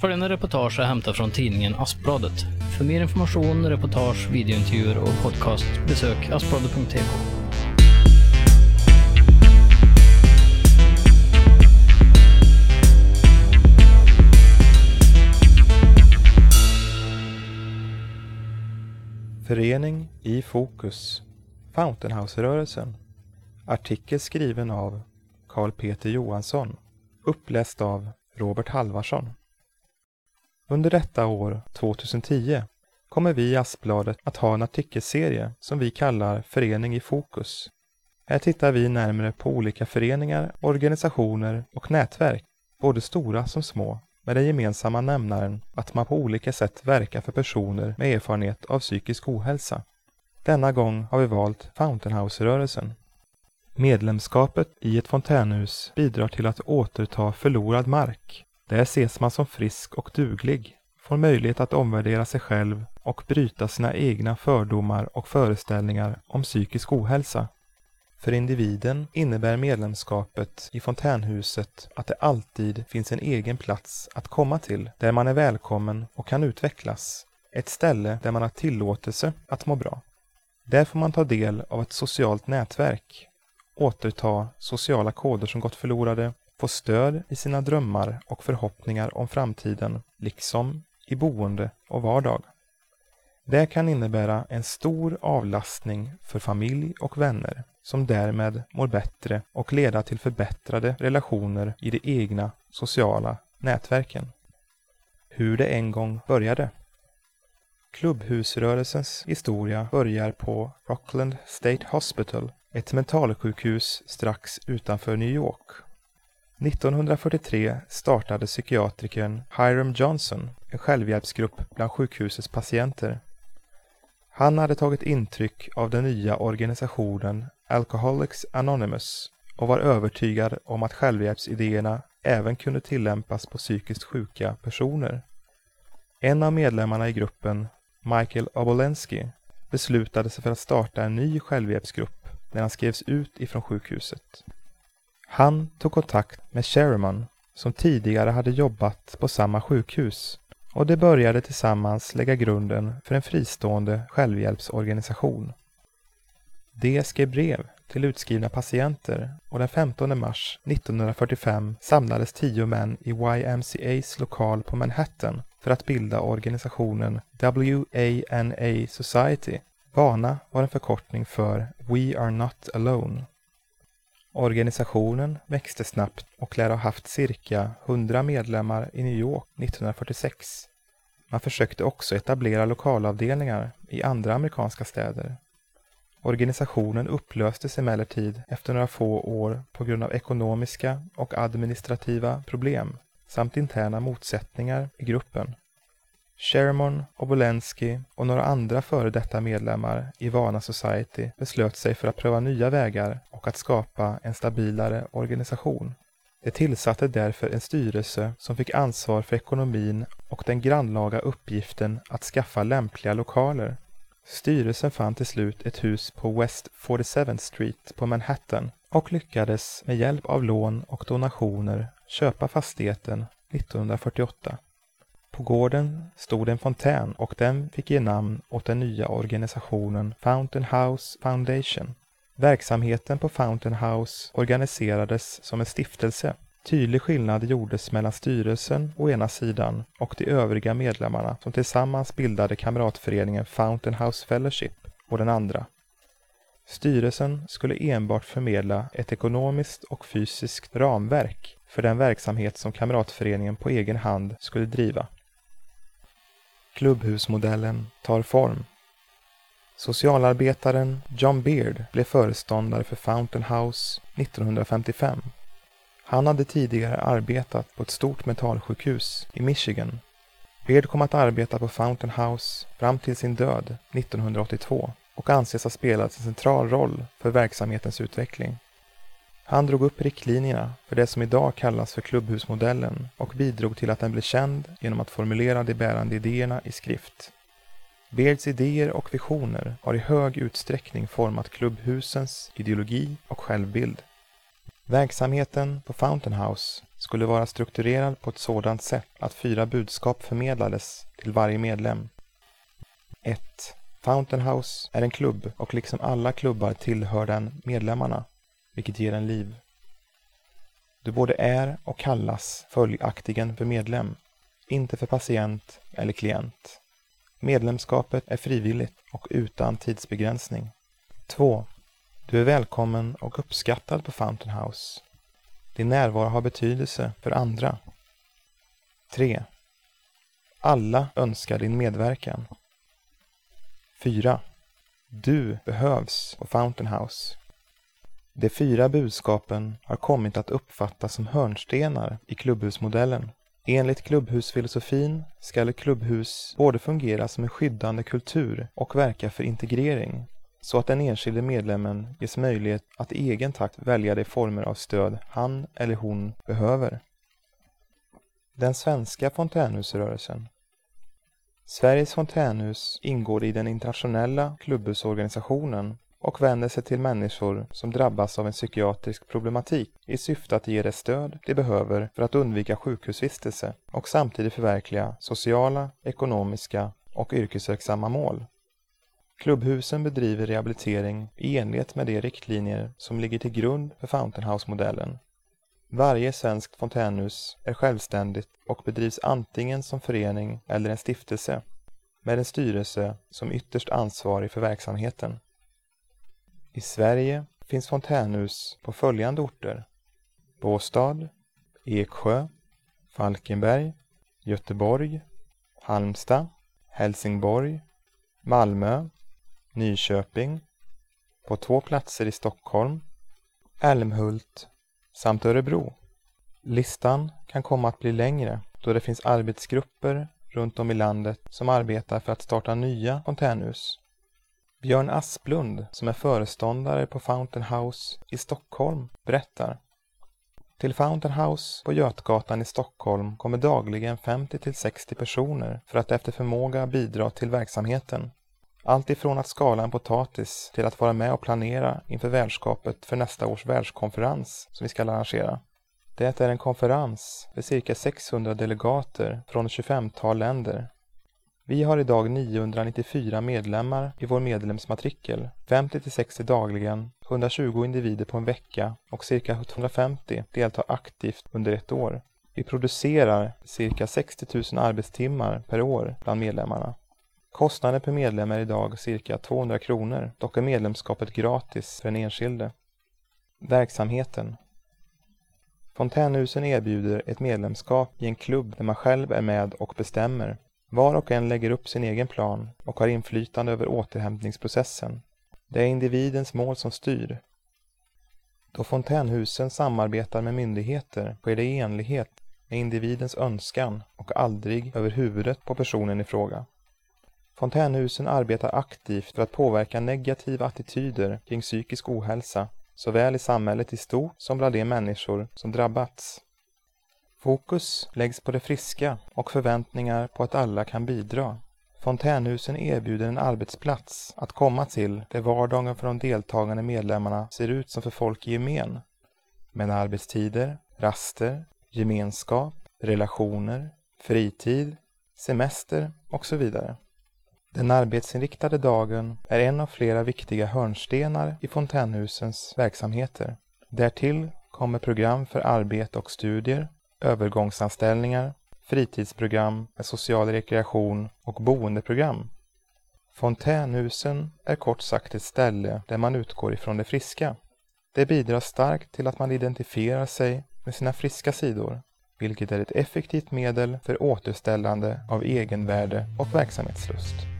Följande reportage är hämtat från tidningen Aspbladet. För mer information, reportage, videointervjuer och podcast besök aspbladet.tk. Förening i fokus Fountainhouse-rörelsen Artikel skriven av Karl Peter Johansson Uppläst av Robert Halvarsson under detta år, 2010, kommer vi i Aspbladet att ha en artikelserie som vi kallar Förening i fokus. Här tittar vi närmare på olika föreningar, organisationer och nätverk, både stora som små, med den gemensamma nämnaren att man på olika sätt verkar för personer med erfarenhet av psykisk ohälsa. Denna gång har vi valt Fountainhouse-rörelsen. Medlemskapet i ett fontänhus bidrar till att återta förlorad mark. Där ses man som frisk och duglig, får möjlighet att omvärdera sig själv och bryta sina egna fördomar och föreställningar om psykisk ohälsa. För individen innebär medlemskapet i fontänhuset att det alltid finns en egen plats att komma till, där man är välkommen och kan utvecklas. Ett ställe där man har tillåtelse att må bra. Där får man ta del av ett socialt nätverk, återta sociala koder som gått förlorade, få stöd i sina drömmar och förhoppningar om framtiden, liksom i boende och vardag. Det kan innebära en stor avlastning för familj och vänner som därmed mår bättre och leda till förbättrade relationer i de egna sociala nätverken. Hur det en gång började. Klubbhusrörelsens historia börjar på Rockland State Hospital, ett mentalsjukhus strax utanför New York. 1943 startade psykiatrikern Hiram Johnson en självhjälpsgrupp bland sjukhusets patienter. Han hade tagit intryck av den nya organisationen Alcoholics Anonymous och var övertygad om att självhjälpsidéerna även kunde tillämpas på psykiskt sjuka personer. En av medlemmarna i gruppen, Michael Obolensky, beslutade sig för att starta en ny självhjälpsgrupp när han skrevs ut ifrån sjukhuset. Han tog kontakt med Sherman som tidigare hade jobbat på samma sjukhus och de började tillsammans lägga grunden för en fristående självhjälpsorganisation. De skrev brev till utskrivna patienter och den 15 mars 1945 samlades tio män i YMCAs lokal på Manhattan för att bilda organisationen WANA Society. WANA var en förkortning för We Are Not Alone. Organisationen växte snabbt och lär ha haft cirka 100 medlemmar i New York 1946. Man försökte också etablera lokalavdelningar i andra amerikanska städer. Organisationen upplöstes emellertid efter några få år på grund av ekonomiska och administrativa problem samt interna motsättningar i gruppen. Sherman, Obolensky och några andra före detta medlemmar i Vana Society beslöt sig för att pröva nya vägar och att skapa en stabilare organisation. De tillsatte därför en styrelse som fick ansvar för ekonomin och den grannlaga uppgiften att skaffa lämpliga lokaler. Styrelsen fann till slut ett hus på West 47th Street på Manhattan och lyckades med hjälp av lån och donationer köpa fastigheten 1948. På gården stod en fontän och den fick ge namn åt den nya organisationen Fountain House Foundation. Verksamheten på Fountain House organiserades som en stiftelse. Tydlig skillnad gjordes mellan styrelsen å ena sidan och de övriga medlemmarna som tillsammans bildade kamratföreningen Fountain House Fellowship å den andra. Styrelsen skulle enbart förmedla ett ekonomiskt och fysiskt ramverk för den verksamhet som kamratföreningen på egen hand skulle driva. Klubbhusmodellen tar form. Socialarbetaren John Beard blev föreståndare för Fountain House 1955. Han hade tidigare arbetat på ett stort mentalsjukhus i Michigan. Beard kom att arbeta på Fountain House fram till sin död 1982 och anses ha spelat en central roll för verksamhetens utveckling. Han drog upp riktlinjerna för det som idag kallas för klubbhusmodellen och bidrog till att den blev känd genom att formulera de bärande idéerna i skrift. Beards idéer och visioner har i hög utsträckning format klubbhusens ideologi och självbild. Verksamheten på Fountain House skulle vara strukturerad på ett sådant sätt att fyra budskap förmedlades till varje medlem. 1. Fountain House är en klubb och liksom alla klubbar tillhör den medlemmarna, vilket ger en liv. Du både är och kallas följaktligen för medlem, inte för patient eller klient. Medlemskapet är frivilligt och utan tidsbegränsning. 2. Du är välkommen och uppskattad på Fountain House. Din närvaro har betydelse för andra. 3. Alla önskar din medverkan. 4. Du behövs på Fountain House. De fyra budskapen har kommit att uppfattas som hörnstenar i klubbhusmodellen. Enligt klubbhusfilosofin skall ett klubbhus både fungera som en skyddande kultur och verka för integrering, så att den enskilde medlemmen ges möjlighet att i egen takt välja de former av stöd han eller hon behöver. Den svenska fontänhusrörelsen Sveriges fontänhus ingår i den internationella klubbhusorganisationen och vänder sig till människor som drabbas av en psykiatrisk problematik i syfte att ge det stöd de behöver för att undvika sjukhusvistelse och samtidigt förverkliga sociala, ekonomiska och yrkesverksamma mål. Klubbhusen bedriver rehabilitering i enlighet med de riktlinjer som ligger till grund för Fountain House-modellen. Varje svenskt fontänhus är självständigt och bedrivs antingen som förening eller en stiftelse med en styrelse som ytterst ansvarig för verksamheten. I Sverige finns fontänhus på följande orter. Båstad, Eksjö, Falkenberg, Göteborg, Halmstad, Helsingborg, Malmö, Nyköping, på två platser i Stockholm, Älmhult samt Örebro. Listan kan komma att bli längre då det finns arbetsgrupper runt om i landet som arbetar för att starta nya fontänhus. Björn Asplund, som är föreståndare på Fountain House i Stockholm, berättar. Till Fountain House på Götgatan i Stockholm kommer dagligen 50 60 personer för att efter förmåga bidra till verksamheten. Allt ifrån att skala en potatis till att vara med och planera inför värdskapet för nästa års världskonferens som vi ska arrangera. Det är en konferens för cirka 600 delegater från 25-tal länder vi har idag 994 medlemmar i vår medlemsmatrikel, 50-60 dagligen, 120 individer på en vecka och cirka 150 deltar aktivt under ett år. Vi producerar cirka 60 000 arbetstimmar per år bland medlemmarna. Kostnaden per medlem är idag cirka 200 kronor, dock är medlemskapet gratis för den enskilde. Verksamheten Fontänhusen erbjuder ett medlemskap i en klubb där man själv är med och bestämmer. Var och en lägger upp sin egen plan och har inflytande över återhämtningsprocessen. Det är individens mål som styr. Då fontänhusen samarbetar med myndigheter sker det i enlighet med individens önskan och aldrig över huvudet på personen i fråga. Fontänhusen arbetar aktivt för att påverka negativa attityder kring psykisk ohälsa såväl i samhället i stort som bland de människor som drabbats. Fokus läggs på det friska och förväntningar på att alla kan bidra. Fontänhusen erbjuder en arbetsplats att komma till där vardagen för de deltagande medlemmarna ser ut som för folk i gemen. Med arbetstider, raster, gemenskap, relationer, fritid, semester och så vidare. Den arbetsinriktade dagen är en av flera viktiga hörnstenar i fontänhusens verksamheter. Därtill kommer program för arbete och studier övergångsanställningar, fritidsprogram med social rekreation och boendeprogram. Fontänhusen är kort sagt ett ställe där man utgår ifrån det friska. Det bidrar starkt till att man identifierar sig med sina friska sidor, vilket är ett effektivt medel för återställande av egenvärde och verksamhetslust.